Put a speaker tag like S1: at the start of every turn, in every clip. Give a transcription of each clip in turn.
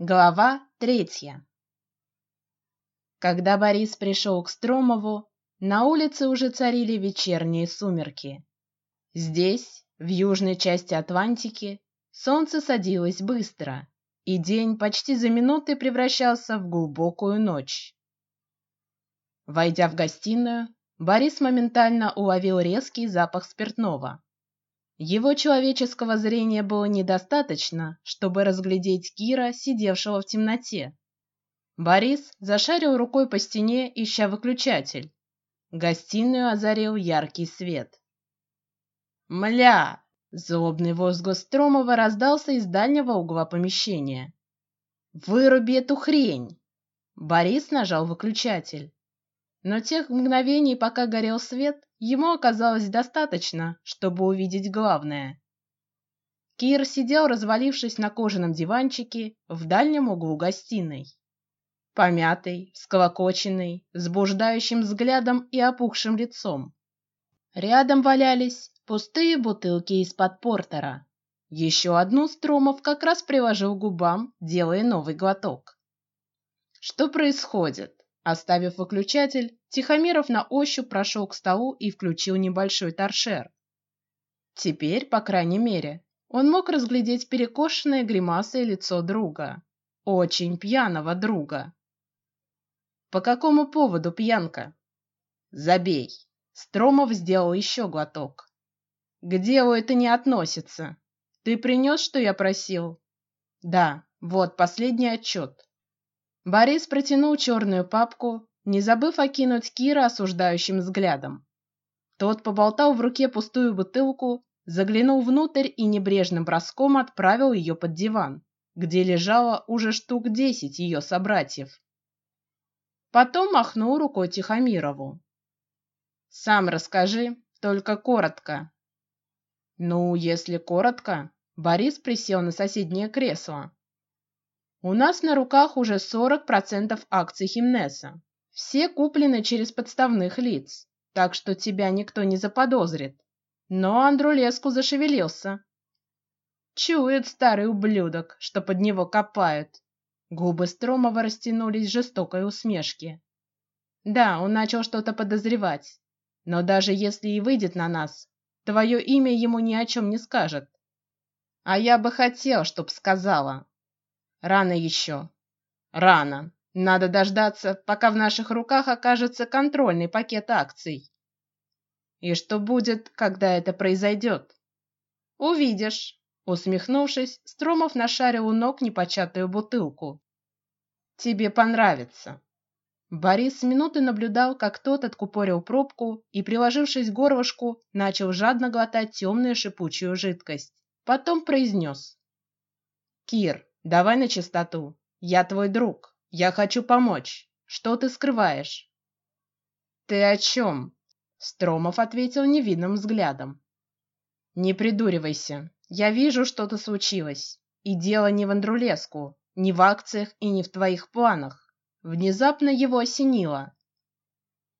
S1: Глава третья. Когда Борис пришел к Стромову, на улице уже царили вечерние сумерки. Здесь, в южной части Атлантики, солнце садилось быстро, и день почти за минуты превращался в глубокую ночь. Войдя в гостиную, Борис моментально уловил резкий запах спиртного. Его человеческого зрения было недостаточно, чтобы разглядеть Кира, сидевшего в темноте. Борис зашарил рукой по стене, ища выключатель. Гостиную озарил яркий свет. Мля! Злобный возглас Стромова раздался из дальнего угла помещения. Выруби эту хрень! Борис нажал выключатель. Но тех мгновений, пока горел свет, ему оказалось достаточно, чтобы увидеть главное. Кир сидел, развалившись на кожаном диванчике в дальнем углу гостиной, помятый, сколокоченный, с блуждающим взглядом и опухшим лицом. Рядом валялись пустые бутылки из-под портера. Еще одну Стромов как раз приложил губам, делая новый глоток. Что происходит? Оставив выключатель, Тихомиров на ощупь прошел к столу и включил небольшой торшер. Теперь, по крайней мере, он мог разглядеть перекошенное гримасой лицо друга, очень пьяного друга. По какому поводу пьянка? Забей. Стромов сделал еще глоток. К делу это не относится. Ты принес, что я просил? Да, вот последний отчет. Борис протянул черную папку, не забыв окинуть Кира осуждающим взглядом. Тот поболтал в руке пустую бутылку, заглянул внутрь и небрежным броском отправил ее под диван, где лежало уже штук десять ее собратьев. Потом махнул рукой Тихомирову. Сам расскажи, только коротко. Ну, если коротко, Борис присел на соседнее кресло, у нас на руках уже 40% акций Химнеса. Все куплены через подставных лиц, так что тебя никто не заподозрит. Но Андрулеску зашевелился. Чует старый ублюдок, что под него копают. Губы Стромова растянулись жестокой усмешке. Да, он начал что-то подозревать, но даже если и выйдет на нас, твое имя ему ни о чем не скажет. А я бы хотел, чтоб сказала. Рано еще. Рано. Надо дождаться, пока в наших руках окажется контрольный пакет акций. И что будет, когда это произойдет? Увидишь. Усмехнувшись, Стромов нашарил у ног непочатую бутылку. Тебе понравится. Борис минуты наблюдал, как тот откупорил пробку и, приложившись к горлышку, начал жадно глотать темную шипучую жидкость. Потом произнес: "Кир, Давай на чистоту. Я твой друг. Я хочу помочь. Что ты скрываешь? Ты о чем? Стромов ответил невинным взглядом. Не придуривайся. Я вижу, что-то случилось, и дело не в Андрулеску, не в акциях и не в твоих планах. Внезапно его осенило.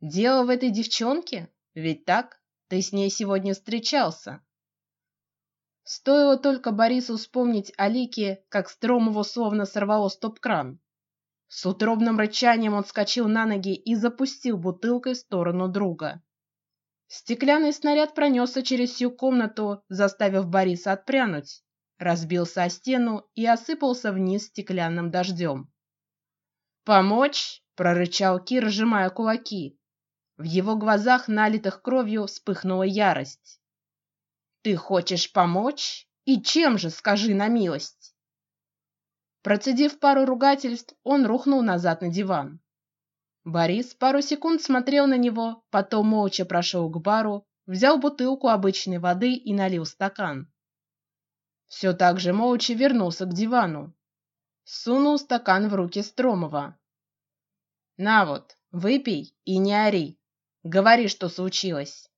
S1: Дело в этой девчонке, ведь так? Ты с ней сегодня встречался. Стоило только Борису вспомнить о Лике, как Стромову словно сорвало стоп-кран. С утробным рычанием он вскочил на ноги и запустил бутылкой в сторону друга. Стеклянный снаряд пронесся через всю комнату, заставив Бориса отпрянуть, разбился о стену и осыпался вниз стеклянным дождем. Помочь? прорычал Кир, сжимая кулаки. В его глазах, налитых кровью, вспыхнула ярость. Ты хочешь помочь? И чем же, скажи на милость? Процедив пару ругательств, он рухнул назад на диван. Борис пару секунд смотрел на него, потом молча прошел к бару, взял бутылку обычной воды и налил стакан. Все так же молча вернулся к дивану, сунул стакан в руки Стромова. На вот, выпей и не ори, говори, что случилось.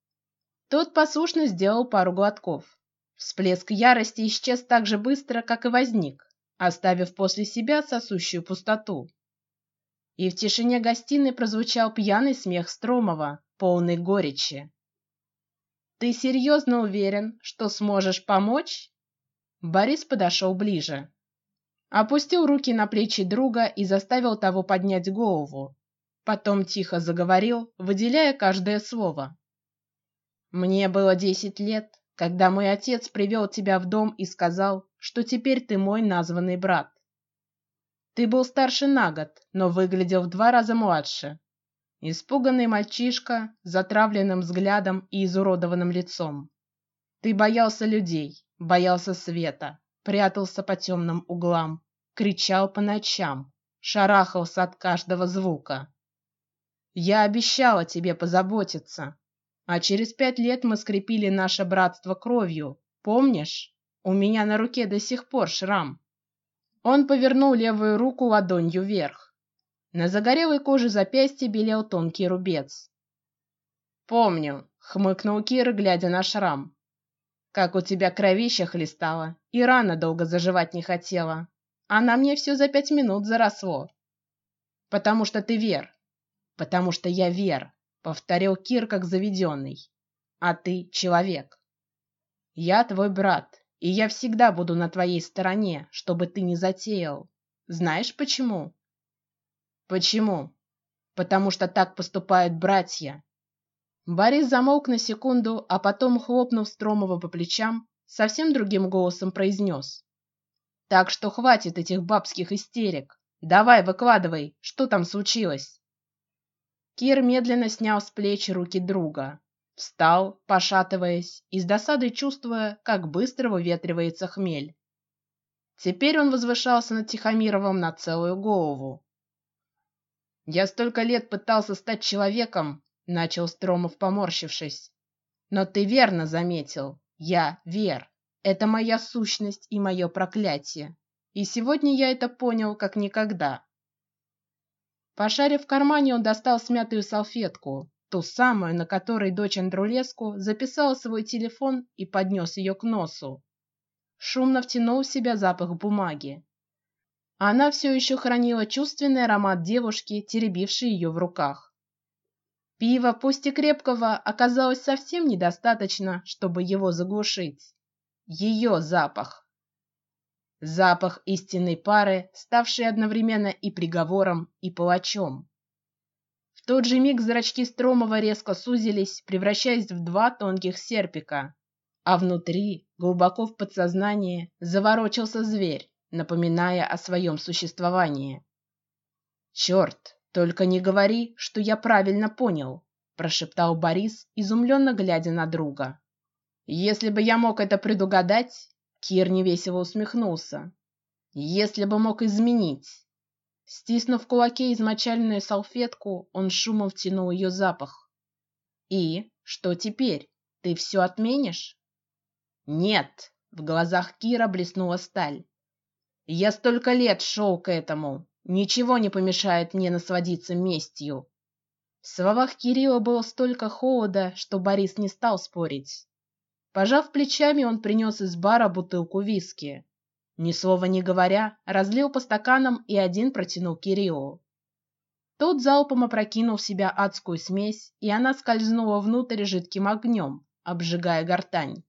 S1: Тот послушно сделал пару глотков. Всплеск ярости исчез так же быстро, как и возник, оставив после себя сосущую пустоту. И в тишине гостиной прозвучал пьяный смех Стромова, полный горечи. Ты серьезно уверен, что сможешь помочь? Борис подошел ближе. опустил руки на плечи друга и заставил того поднять голову. Потом тихо заговорил, выделяя каждое слово. Мне было десять лет, когда мой отец привел тебя в дом и сказал, что теперь ты мой названный брат. Ты был старше на год, но выглядел в два раза младше. Испуганный мальчишка, затравленным взглядом и изуродованным лицом. Ты боялся людей, боялся света, прятался по темным углам, кричал по ночам, шарахался от каждого звука. Я обещала тебе позаботиться, а через пять лет мы скрепили наше братство кровью. Помнишь? У меня на руке до сих пор шрам. Он повернул левую руку ладонью вверх. На загорелой коже запястья белел тонкий рубец. Помню, хмыкнул Кир, глядя на шрам. Как у тебя кровища хлестала, и рана долго заживать не хотела. А на мне все за пять минут заросло. Потому что ты Вер, потому что я Вер, повторил Кир как заведенный. А ты человек. Я твой брат, и я всегда буду на твоей стороне, чтобы ты не затеял. Знаешь почему? Почему? Потому что так поступают братья. Борис замолк на секунду, а потом, хлопнув Стромова по плечам, совсем другим голосом произнес: "Так что хватит этих бабских истерик. Давай, выкладывай, что там случилось?" Кир медленно снял с плеч руки друга, встал, пошатываясь и с досадой чувствуя, как быстро выветривается хмель. Теперь он возвышался над Тихомировым на целую голову. Я столько лет пытался стать человеком, начал Стромов, поморщившись. Но ты верно заметил, я Вер. Это моя сущность и мое проклятие. И сегодня я это понял как никогда. Пошарив в кармане, он достал смятую салфетку, ту самую, на которой дочь Андрулеску записала свой телефон и поднес ее к носу. Шумно втянул в себя запах бумаги. Она все еще хранила чувственный аромат девушки, теребившей ее в руках. Пива, пусть и крепкого, оказалось совсем недостаточно, чтобы его заглушить. Ее запах. Запах истинной пары, ставший одновременно и приговором, и палачом. В тот же миг зрачки Стромова резко сузились, превращаясь в два тонких серпика, а внутри, глубоко в подсознании, заворочился зверь, напоминая о своем существовании. Черт, только не говори, что я правильно понял, прошептал Борис, изумленно глядя на друга. Если бы я мог это предугадать, Кир невесело усмехнулся. Если бы мог изменить. Стиснув в кулаке измочаленную салфетку, он шумом втянул ее запах. И что теперь? Ты все отменишь? Нет. В глазах Кира блеснула сталь. Я столько лет шел к этому. Ничего не помешает мне насладиться местью. В словах Кирилла было столько холода, что Борис не стал спорить. Пожав плечами, он принес из бара бутылку виски. Ни слова не говоря, разлил по стаканам и один протянул Кириллу. Тот залпом опрокинул в себя адскую смесь, и она скользнула внутрь жидким огнем, обжигая гортань.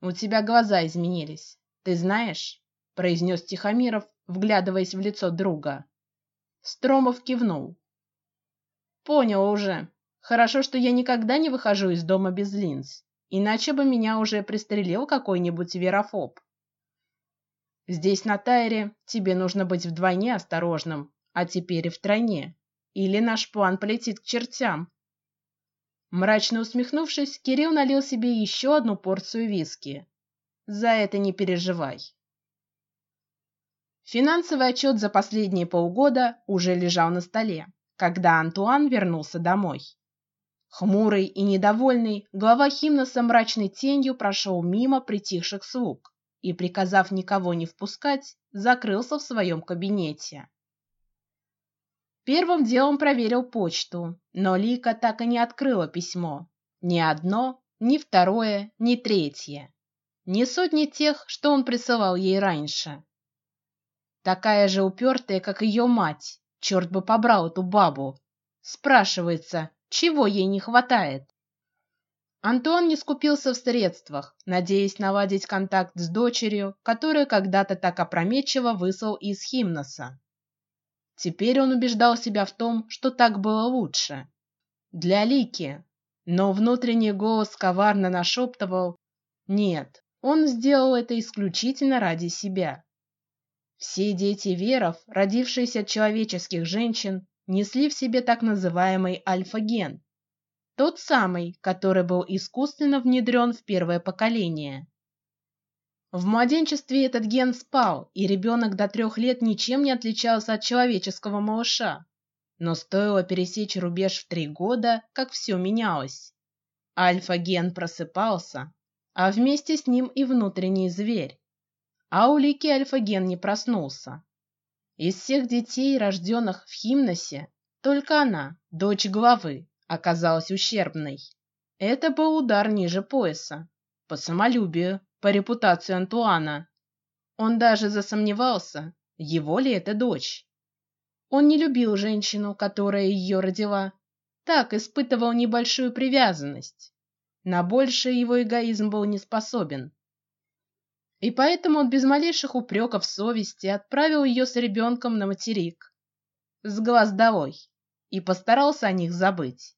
S1: У тебя глаза изменились, ты знаешь? произнес Тихомиров, вглядываясь в лицо друга. Стромов кивнул. Понял уже. Хорошо, что я никогда не выхожу из дома без линз иначе бы меня уже пристрелил какой-нибудь верофоб. Здесь на Тайре тебе нужно быть вдвойне осторожным, а теперь и втройне, или наш план полетит к чертям. Мрачно усмехнувшись, Кирилл налил себе еще одну порцию виски. За это не переживай. Финансовый отчет за последние полгода уже лежал на столе, когда Антуан вернулся домой. Хмурый и недовольный, глава Химноса мрачной тенью прошел мимо притихших слуг и, приказав никого не впускать, закрылся в своем кабинете. Первым делом проверил почту, но Лика так и не открыла письмо. Ни одно, ни второе, ни третье, ни сотни тех, что он присылал ей раньше. Такая же упертая, как ее мать. Черт бы побрал эту бабу. Спрашивается, чего ей не хватает? Антуан не скупился в средствах, надеясь наладить контакт с дочерью, которую когда-то так опрометчиво выслал из Химноса. Теперь он убеждал себя в том, что так было лучше для Лики, но внутренний голос коварно нашептывал: нет, он сделал это исключительно ради себя. Все дети веров, родившиеся от человеческих женщин, несли в себе так называемый альфа-ген, тот самый, который был искусственно внедрен в первое поколение. В младенчестве этот ген спал, и ребенок до трех лет ничем не отличался от человеческого малыша. Но стоило пересечь рубеж в три года, как все менялось. Альфа-ген просыпался, а вместе с ним и внутренний зверь. А у Лики альфа-ген не проснулся. Из всех детей, рожденных в Химносе, только она, дочь главы, оказалась ущербной. Это был удар ниже пояса, по самолюбию, по репутации Антуана. Он даже засомневался, его ли это дочь. Он не любил женщину, которая ее родила, так испытывал небольшую привязанность. На большее его эгоизм был не способен. И поэтому он без малейших упреков совести отправил ее с ребенком на материк, с глаз долой, и постарался о них забыть.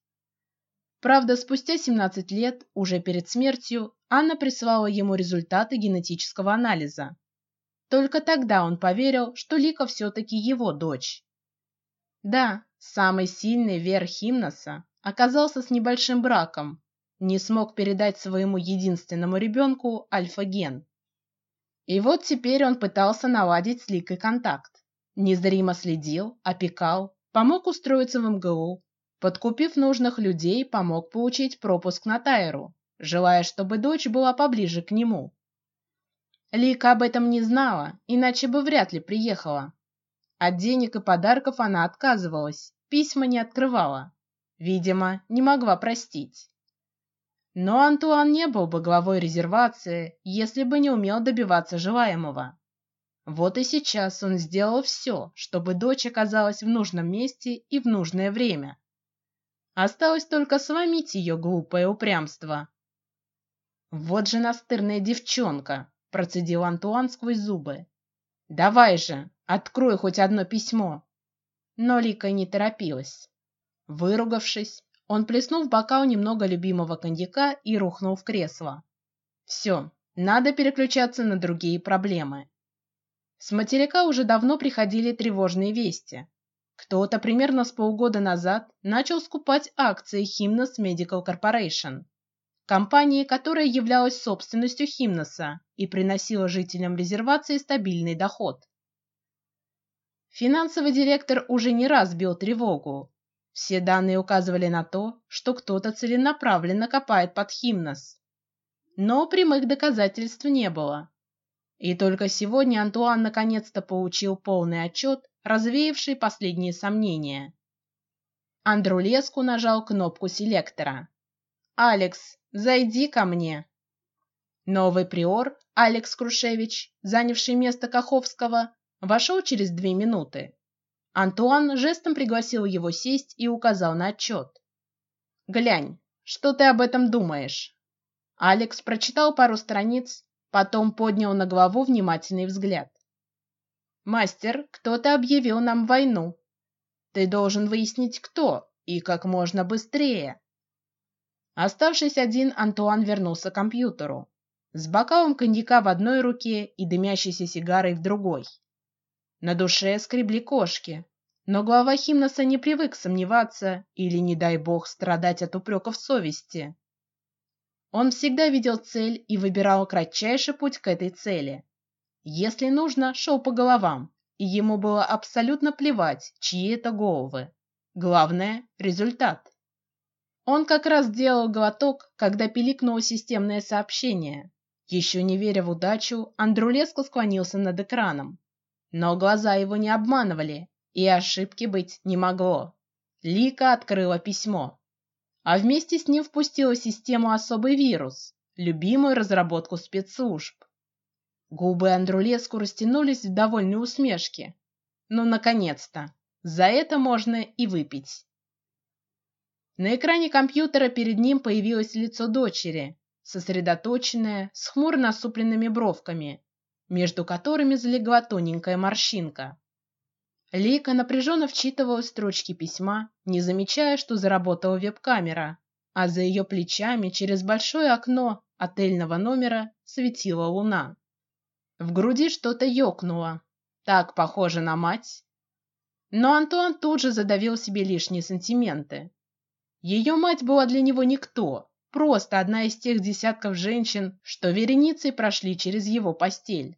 S1: Правда, спустя 17 лет, уже перед смертью, Анна прислала ему результаты генетического анализа. Только тогда он поверил, что Лика все-таки его дочь. Да, самый сильный вер Химноса оказался с небольшим браком, не смог передать своему единственному ребенку альфа-ген. И вот теперь он пытался наладить с Ликой контакт, незримо следил, опекал, помог устроиться в МГУ, подкупив нужных людей, помог получить пропуск на Тайру, желая, чтобы дочь была поближе к нему. Лика об этом не знала, иначе бы вряд ли приехала. От денег и подарков она отказывалась, письма не открывала, видимо, не могла простить. Но Антуан не был бы главой резервации, если бы не умел добиваться желаемого. Вот и сейчас он сделал все, чтобы дочь оказалась в нужном месте и в нужное время. Осталось только сломить ее глупое упрямство. Вот же настырная девчонка, процедил Антуан сквозь зубы. Давай же, открой хоть одно письмо. Но Лика не торопилась. Выругавшись, он плеснул в бокал немного любимого коньяка и рухнул в кресло. Все, надо переключаться на другие проблемы. С материка уже давно приходили тревожные вести. Кто-то примерно с полгода назад начал скупать акции Hymnos Medical Corporation, компании, которая являлась собственностью Химноса и приносила жителям резервации стабильный доход. Финансовый директор уже не раз бил тревогу, все данные указывали на то, что кто-то целенаправленно копает под Химнос, но прямых доказательств не было. И только сегодня Антуан наконец-то получил полный отчет, развеявший последние сомнения. Андрулеску нажал кнопку селектора. Алекс, зайди ко мне. Новый приор Алекс Крушевич, занявший место Каховского, вошел через две минуты. Антуан жестом пригласил его сесть и указал на отчет. Глянь, что ты об этом думаешь? Алекс прочитал пару страниц, потом поднял на главу внимательный взгляд. Мастер, кто-то объявил нам войну. Ты должен выяснить, кто и как можно быстрее. Оставшись один, Антуан вернулся к компьютеру с бокалом коньяка в одной руке и дымящейся сигарой в другой. На душе скребли кошки, но глава Химноса не привык сомневаться или, не дай бог, страдать от упреков совести. Он всегда видел цель и выбирал кратчайший путь к этой цели. Если нужно, шел по головам, и ему было абсолютно плевать, чьи это головы. Главное – результат. Он как раз делал глоток, когда пиликнуло системное сообщение. Еще не веря в удачу, Андрулеско склонился над экраном, но глаза его не обманывали, и ошибки быть не могло. Лика открыла письмо, а вместе с ним впустила систему особый вирус, любимую разработку спецслужб. Губы Андрулеску растянулись в довольной усмешке. Ну, наконец-то! За это можно и выпить. На экране компьютера перед ним появилось лицо дочери, сосредоточенное, с хмуро насупленными бровками, между которыми залегла тоненькая морщинка. Лика напряженно вчитывала строчки письма, не замечая, что заработала веб-камера, а за ее плечами через большое окно отельного номера светила луна. В груди что-то ёкнуло. Так похоже на мать. Но Антуан тут же задавил себе лишние сантименты. Ее мать была для него никто, просто одна из тех десятков женщин, что вереницей прошли через его постель.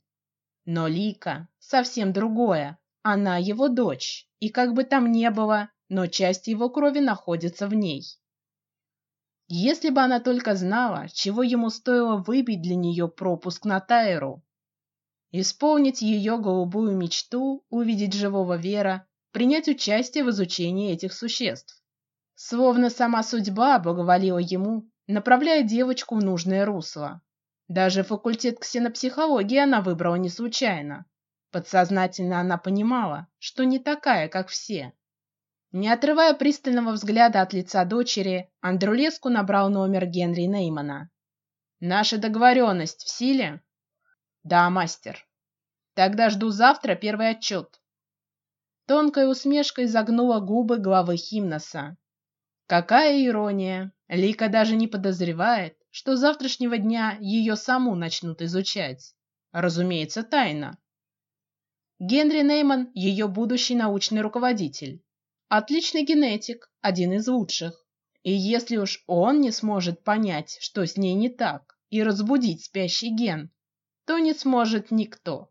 S1: Но Лика совсем другое. Она его дочь, и как бы там ни было, но часть его крови находится в ней. Если бы она только знала, чего ему стоило выбить для нее пропуск на Тайру, исполнить ее голубую мечту, увидеть живого Вера, принять участие в изучении этих существ. Словно сама судьба благоволила ему, направляя девочку в нужное русло. Даже факультет ксенопсихологии она выбрала не случайно. Подсознательно она понимала, что не такая, как все. Не отрывая пристального взгляда от лица дочери, Андрулеску набрал номер Генри Неймана. Наша договоренность в силе? Да, мастер. Тогда жду завтра первый отчет. Тонкая усмешка изогнула губы главы Химноса. Какая ирония! Лика даже не подозревает, что завтрашнего дня ее саму начнут изучать. Разумеется, тайно. Генри Нейман ее будущий научный руководитель, отличный генетик, один из лучших. И если уж он не сможет понять, что с ней не так, и разбудить спящий ген, то не сможет никто.